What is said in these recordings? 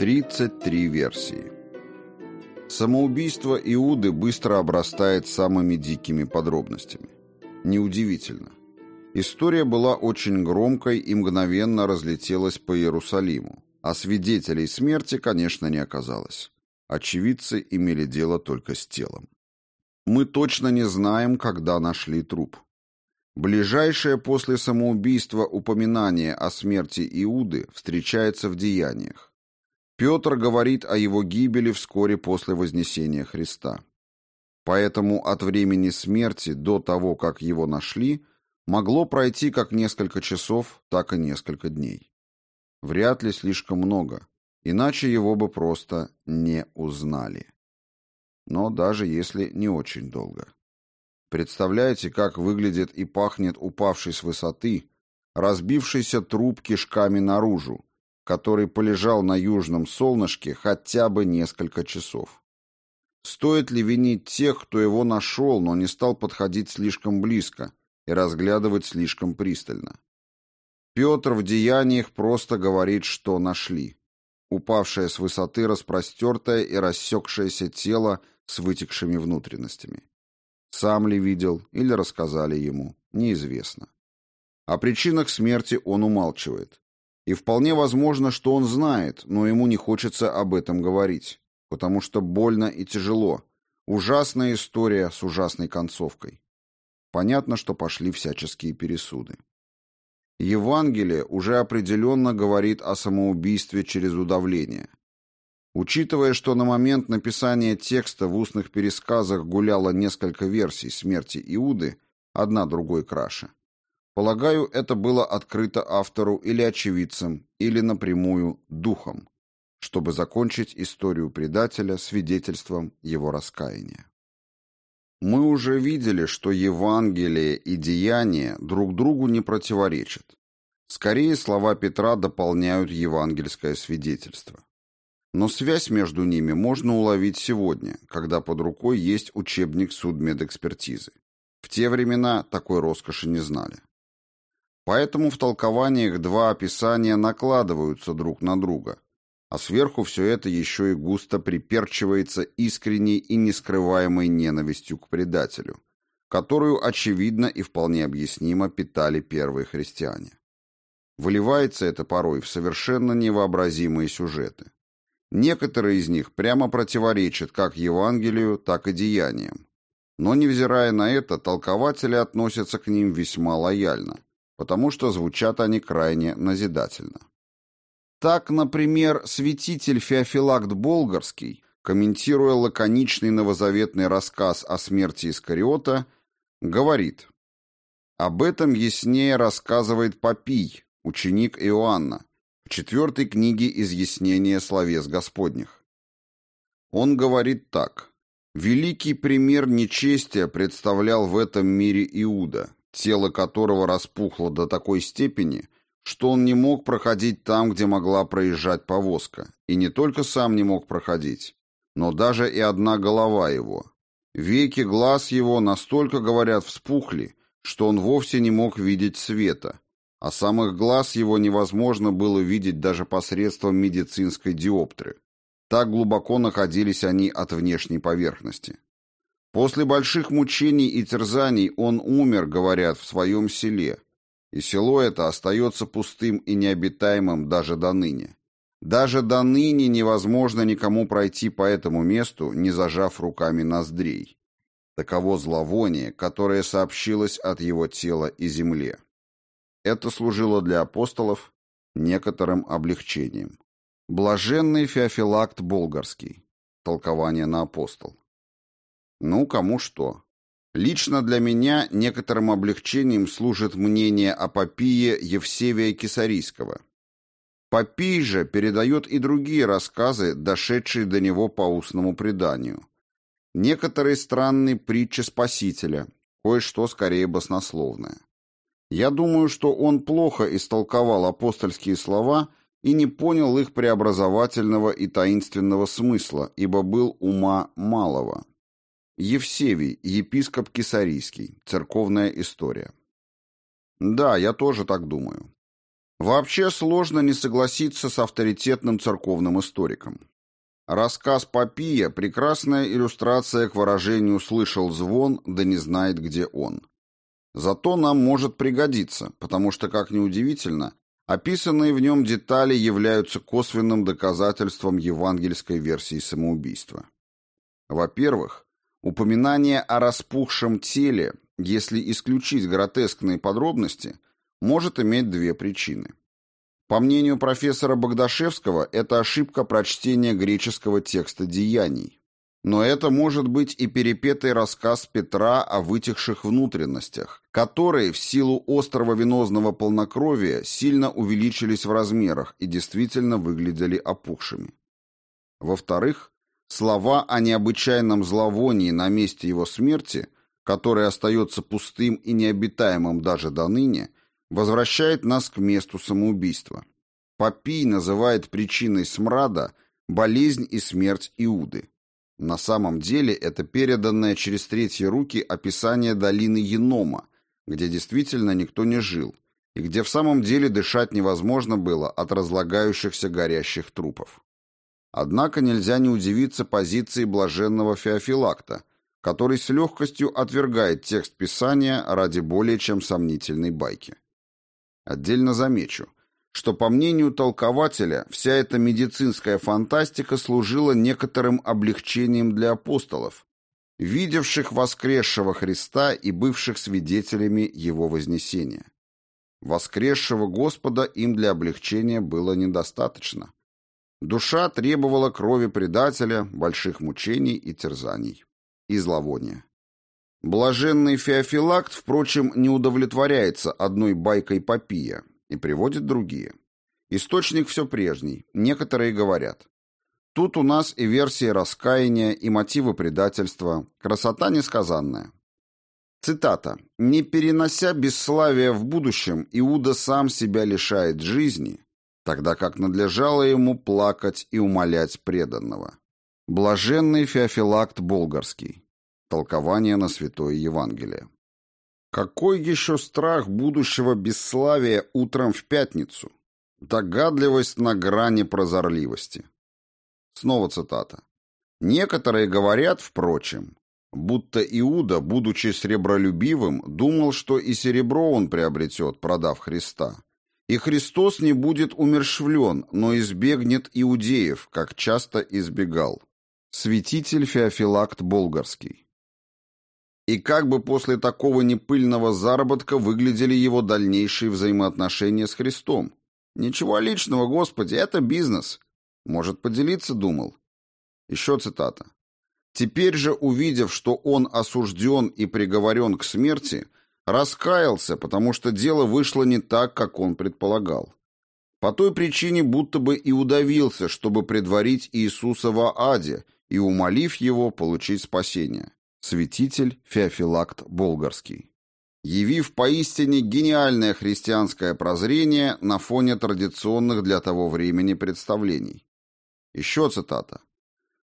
33 версии. Самоубийство Иуды быстро обрастает самыми дикими подробностями. Неудивительно. История была очень громкой и мгновенно разлетелась по Иерусалиму, а свидетелей смерти, конечно, не оказалось. Очевидцы имели дело только с телом. Мы точно не знаем, когда нашли труп. Ближайшее после самоубийства упоминание о смерти Иуды встречается в деяниях. Петр говорит о его гибели вскоре после вознесения Христа. Поэтому от времени смерти до того, как его нашли, могло пройти как несколько часов, так и несколько дней. Вряд ли слишком много, иначе его бы просто не узнали. Но даже если не очень долго. Представляете, как выглядит и пахнет упавший с высоты, разбившийся труп кишками наружу, который полежал на южном солнышке хотя бы несколько часов. Стоит ли винить тех, кто его нашел, но не стал подходить слишком близко и разглядывать слишком пристально? Петр в деяниях просто говорит, что нашли. Упавшее с высоты распростертое и рассекшееся тело с вытекшими внутренностями. Сам ли видел или рассказали ему, неизвестно. О причинах смерти он умалчивает. И вполне возможно, что он знает, но ему не хочется об этом говорить, потому что больно и тяжело. Ужасная история с ужасной концовкой. Понятно, что пошли всяческие пересуды. Евангелие уже определенно говорит о самоубийстве через удавление. Учитывая, что на момент написания текста в устных пересказах гуляло несколько версий смерти Иуды, одна другой краше, полагаю, это было открыто автору или очевидцам, или напрямую духом, чтобы закончить историю предателя свидетельством его раскаяния. Мы уже видели, что Евангелие и деяния друг другу не противоречат. Скорее, слова Петра дополняют евангельское свидетельство. Но связь между ними можно уловить сегодня, когда под рукой есть учебник судмедэкспертизы. В те времена такой роскоши не знали. Поэтому в толкованиях два описания накладываются друг на друга, а сверху все это еще и густо приперчивается искренней и нескрываемой ненавистью к предателю, которую, очевидно и вполне объяснимо, питали первые христиане. Выливается это порой в совершенно невообразимые сюжеты. Некоторые из них прямо противоречат как Евангелию, так и деяниям. Но, невзирая на это, толкователи относятся к ним весьма лояльно, потому что звучат они крайне назидательно. Так, например, святитель Феофилакт Болгарский, комментируя лаконичный новозаветный рассказ о смерти Искариота, говорит «Об этом яснее рассказывает Папий, ученик Иоанна, четвертой книге изъяснения словес Господних. Он говорит так. «Великий пример нечестия представлял в этом мире Иуда, тело которого распухло до такой степени, что он не мог проходить там, где могла проезжать повозка, и не только сам не мог проходить, но даже и одна голова его. Веки глаз его настолько, говорят, вспухли, что он вовсе не мог видеть света, а самых глаз его невозможно было видеть даже посредством медицинской диоптры. Так глубоко находились они от внешней поверхности. После больших мучений и терзаний он умер, говорят, в своем селе, и село это остается пустым и необитаемым даже до ныне. Даже до ныне невозможно никому пройти по этому месту, не зажав руками ноздрей. Таково зловоние, которое сообщилось от его тела и земле. Это служило для апостолов некоторым облегчением. Блаженный Феофилакт Болгарский. Толкование на апостол. Ну, кому что. Лично для меня некоторым облегчением служит мнение о Попии Евсевия Кисарийского. Попий же передает и другие рассказы, дошедшие до него по устному преданию. Некоторые странные притчи Спасителя, кое-что скорее баснословное. Я думаю, что он плохо истолковал апостольские слова и не понял их преобразовательного и таинственного смысла, ибо был ума малого. Евсевий, епископ Кисарийский. Церковная история. Да, я тоже так думаю. Вообще сложно не согласиться с авторитетным церковным историком. Рассказ Попия – прекрасная иллюстрация к выражению «слышал звон, да не знает, где он». Зато нам может пригодиться, потому что, как ни удивительно, описанные в нем детали являются косвенным доказательством евангельской версии самоубийства. Во-первых, упоминание о распухшем теле, если исключить гротескные подробности – может иметь две причины. По мнению профессора Богдашевского, это ошибка прочтения греческого текста деяний. Но это может быть и перепетый рассказ Петра о вытекших внутренностях, которые в силу острого венозного полнокровия сильно увеличились в размерах и действительно выглядели опухшими. Во-вторых, слова о необычайном зловонии на месте его смерти, которое остается пустым и необитаемым даже до ныне, возвращает нас к месту самоубийства. Попий называет причиной смрада болезнь и смерть Иуды. На самом деле это переданное через третьи руки описание долины Енома, где действительно никто не жил, и где в самом деле дышать невозможно было от разлагающихся горящих трупов. Однако нельзя не удивиться позиции блаженного Феофилакта, который с легкостью отвергает текст Писания ради более чем сомнительной байки. Отдельно замечу, что, по мнению толкователя, вся эта медицинская фантастика служила некоторым облегчением для апостолов, видевших воскресшего Христа и бывших свидетелями Его вознесения. Воскресшего Господа им для облегчения было недостаточно. Душа требовала крови предателя, больших мучений и терзаний. И зловония. Блаженный Феофилакт, впрочем, не удовлетворяется одной байкой Попия и приводит другие. Источник все прежний, некоторые говорят. Тут у нас и версии раскаяния, и мотивы предательства, красота несказанная. Цитата. «Не перенося бесславия в будущем, Иуда сам себя лишает жизни, тогда как надлежало ему плакать и умолять преданного». Блаженный Феофилакт Болгарский. Толкование на Святое Евангелие. Какой еще страх будущего бесславия утром в пятницу? Догадливость на грани прозорливости. Снова цитата. Некоторые говорят, впрочем, будто Иуда, будучи сребролюбивым, думал, что и серебро он приобретет, продав Христа. И Христос не будет умершвлен, но избегнет иудеев, как часто избегал. Святитель Феофилакт Болгарский. И как бы после такого непыльного заработка выглядели его дальнейшие взаимоотношения с Христом? Ничего личного, Господи, это бизнес. Может, поделиться, думал. Еще цитата. Теперь же, увидев, что он осужден и приговорен к смерти, раскаялся, потому что дело вышло не так, как он предполагал. По той причине будто бы и удавился, чтобы предварить Иисуса в Аде и, умолив его, получить спасение. Святитель Феофилакт Болгарский. Явив поистине гениальное христианское прозрение на фоне традиционных для того времени представлений. Еще цитата.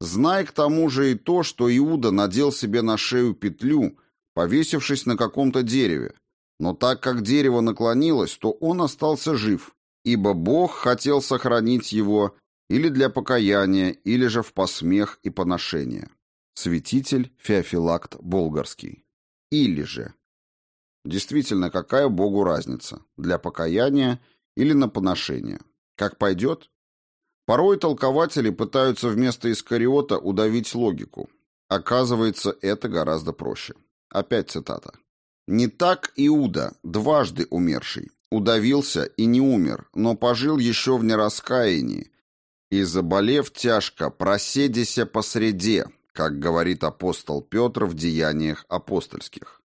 «Знай к тому же и то, что Иуда надел себе на шею петлю, повесившись на каком-то дереве, но так как дерево наклонилось, то он остался жив, ибо Бог хотел сохранить его или для покаяния, или же в посмех и поношение». Святитель Феофилакт Болгарский. Или же. Действительно, какая Богу разница? Для покаяния или на поношение? Как пойдет? Порой толкователи пытаются вместо Искариота удавить логику. Оказывается, это гораздо проще. Опять цитата. «Не так Иуда, дважды умерший, удавился и не умер, но пожил еще в нераскаянии, и, заболев тяжко, проседися посреде, как говорит апостол Петр в Деяниях апостольских.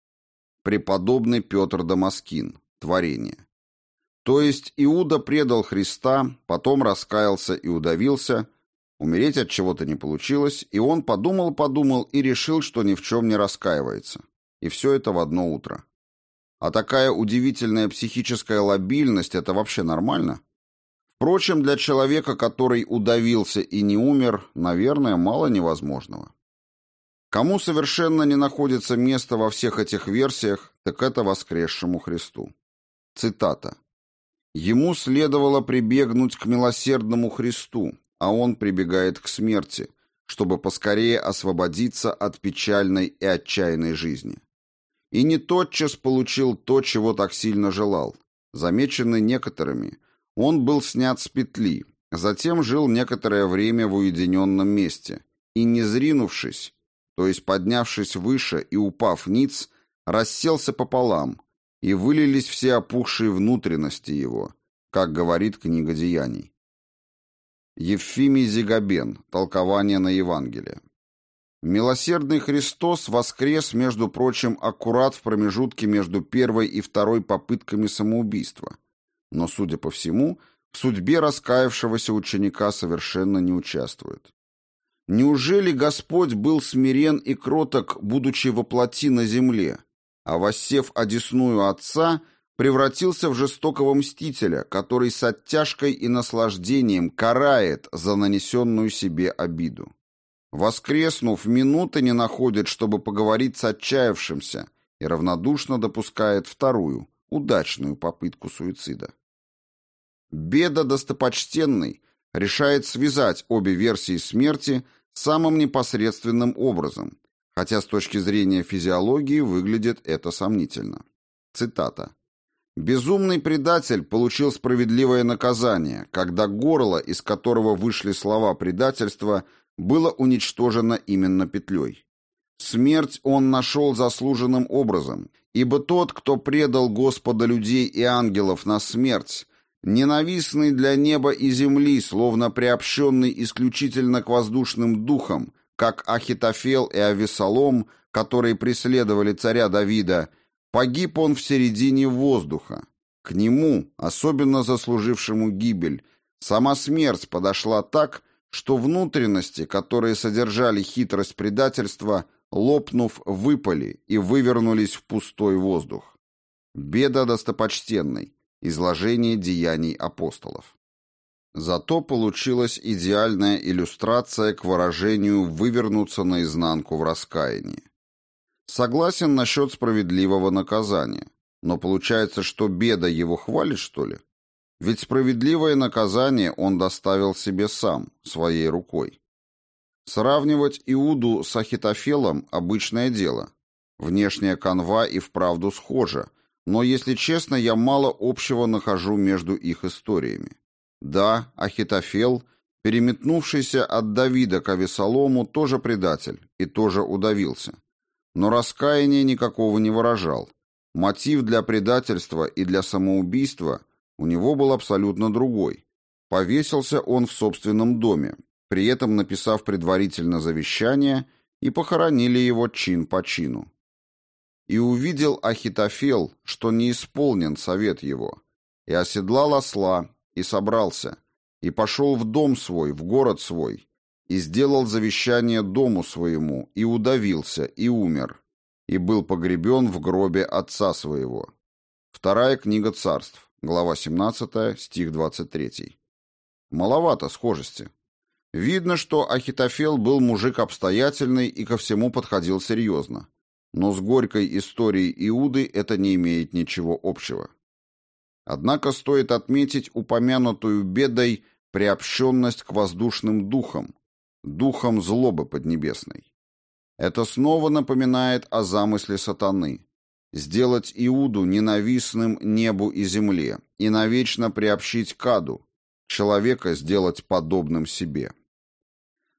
Преподобный Петр Дамаскин. Творение. То есть Иуда предал Христа, потом раскаялся и удавился, умереть от чего-то не получилось, и он подумал-подумал и решил, что ни в чем не раскаивается. И все это в одно утро. А такая удивительная психическая лобильность – это вообще нормально? Впрочем, для человека, который удавился и не умер, наверное, мало невозможного. Кому совершенно не находится места во всех этих версиях, так это воскресшему Христу. Цитата. Ему следовало прибегнуть к милосердному Христу, а он прибегает к смерти, чтобы поскорее освободиться от печальной и отчаянной жизни. И не тотчас получил то, чего так сильно желал. Замеченный некоторыми, он был снят с петли, затем жил некоторое время в уединенном месте, и, не зринувшись, то есть поднявшись выше и упав ниц, расселся пополам, и вылились все опухшие внутренности его, как говорит книга Деяний. Евфимий Зигабен. Толкование на Евангелие. Милосердный Христос воскрес, между прочим, аккурат в промежутке между первой и второй попытками самоубийства. Но, судя по всему, в судьбе раскаявшегося ученика совершенно не участвует. Неужели Господь был смирен и кроток, будучи воплоти на земле, а воссев одесную Отца – превратился в жестокого мстителя, который с оттяжкой и наслаждением карает за нанесенную себе обиду. Воскреснув, минуты не находит, чтобы поговорить с отчаявшимся, и равнодушно допускает вторую, удачную попытку суицида. Беда достопочтенный решает связать обе версии смерти самым непосредственным образом, хотя с точки зрения физиологии выглядит это сомнительно. Цитата. Безумный предатель получил справедливое наказание, когда горло, из которого вышли слова предательства, было уничтожено именно петлей. Смерть он нашел заслуженным образом, ибо тот, кто предал Господа людей и ангелов на смерть, ненавистный для неба и земли, словно приобщенный исключительно к воздушным духам, как Ахитофел и Авесолом, которые преследовали царя Давида, Погиб он в середине воздуха. К нему, особенно заслужившему гибель, сама смерть подошла так, что внутренности, которые содержали хитрость предательства, лопнув, выпали и вывернулись в пустой воздух. Беда достопочтенной. Изложение деяний апостолов. Зато получилась идеальная иллюстрация к выражению «вывернуться наизнанку в раскаянии». Согласен насчет справедливого наказания. Но получается, что беда его хвалит, что ли? Ведь справедливое наказание он доставил себе сам, своей рукой. Сравнивать Иуду с Ахитофелом – обычное дело. Внешняя канва и вправду схожа, но, если честно, я мало общего нахожу между их историями. Да, Ахитофел, переметнувшийся от Давида к Авесолому, тоже предатель и тоже удавился. Но раскаяния никакого не выражал. Мотив для предательства и для самоубийства у него был абсолютно другой. Повесился он в собственном доме, при этом написав предварительно завещание, и похоронили его чин по чину. И увидел Ахитофел, что не исполнен совет его, и оседлал осла, и собрался, и пошел в дом свой, в город свой, и сделал завещание дому своему, и удавился, и умер, и был погребен в гробе отца своего. Вторая книга царств, глава 17, стих 23. Маловато схожести. Видно, что Ахитофел был мужик обстоятельный и ко всему подходил серьезно. Но с горькой историей Иуды это не имеет ничего общего. Однако стоит отметить упомянутую бедой приобщенность к воздушным духам, духом злобы поднебесной. Это снова напоминает о замысле сатаны – сделать Иуду ненавистным небу и земле и навечно приобщить к аду, человека сделать подобным себе.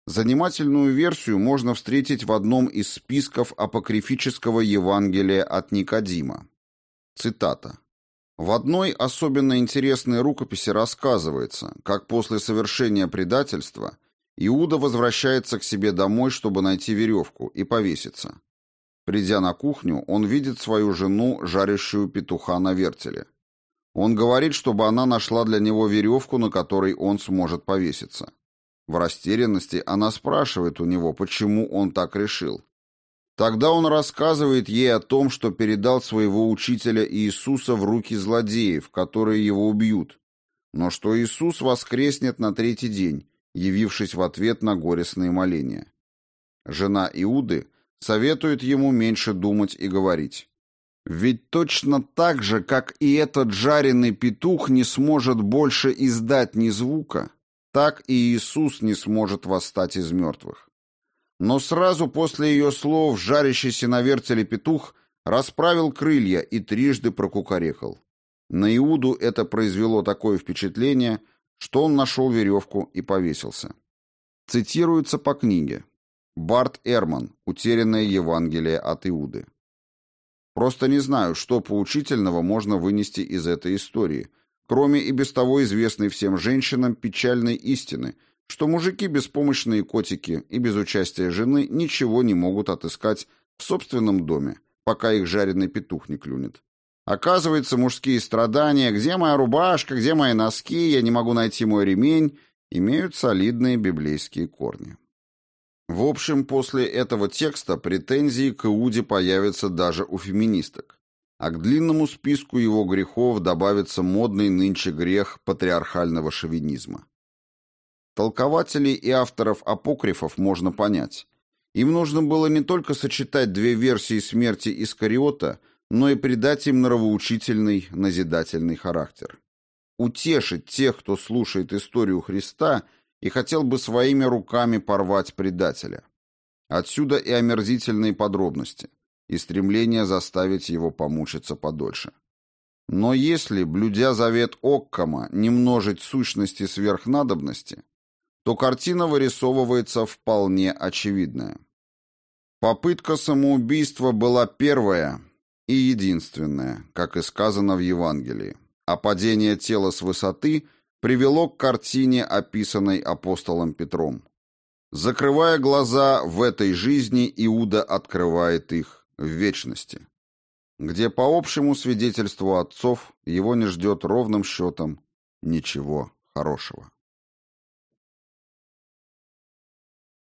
Занимательную версию можно встретить в одном из списков апокрифического Евангелия от Никодима. Цитата. В одной особенно интересной рукописи рассказывается, как после совершения предательства Иуда возвращается к себе домой, чтобы найти веревку, и повеситься. Придя на кухню, он видит свою жену, жарящую петуха на вертеле. Он говорит, чтобы она нашла для него веревку, на которой он сможет повеситься. В растерянности она спрашивает у него, почему он так решил. Тогда он рассказывает ей о том, что передал своего учителя Иисуса в руки злодеев, которые его убьют, но что Иисус воскреснет на третий день, явившись в ответ на горестные моления. Жена Иуды советует ему меньше думать и говорить. Ведь точно так же, как и этот жареный петух не сможет больше издать ни звука, так и Иисус не сможет восстать из мертвых. Но сразу после ее слов жарящийся на вертеле петух расправил крылья и трижды прокукарекал. На Иуду это произвело такое впечатление, что он нашел веревку и повесился. Цитируется по книге. Барт Эрман. Утерянное Евангелие от Иуды. Просто не знаю, что поучительного можно вынести из этой истории, кроме и без того известной всем женщинам печальной истины, что мужики беспомощные котики и без участия жены ничего не могут отыскать в собственном доме, пока их жареный петух не клюнет. Оказывается, мужские страдания, где моя рубашка, где мои носки, я не могу найти мой ремень, имеют солидные библейские корни. В общем, после этого текста претензии к Иуде появятся даже у феминисток. А к длинному списку его грехов добавится модный нынче грех патриархального шовинизма. Толкователей и авторов апокрифов можно понять. Им нужно было не только сочетать две версии смерти Искариота, но и придать им нравоучительный, назидательный характер. Утешить тех, кто слушает историю Христа и хотел бы своими руками порвать предателя. Отсюда и омерзительные подробности, и стремление заставить его помучиться подольше. Но если, блюдя завет Оккама, не множить сущности сверхнадобности, то картина вырисовывается вполне очевидная. Попытка самоубийства была первая и единственная, как и сказано в Евангелии, а падение тела с высоты привело к картине, описанной апостолом Петром. Закрывая глаза в этой жизни, Иуда открывает их в вечности, где, по общему свидетельству отцов, его не ждет ровным счетом ничего хорошего.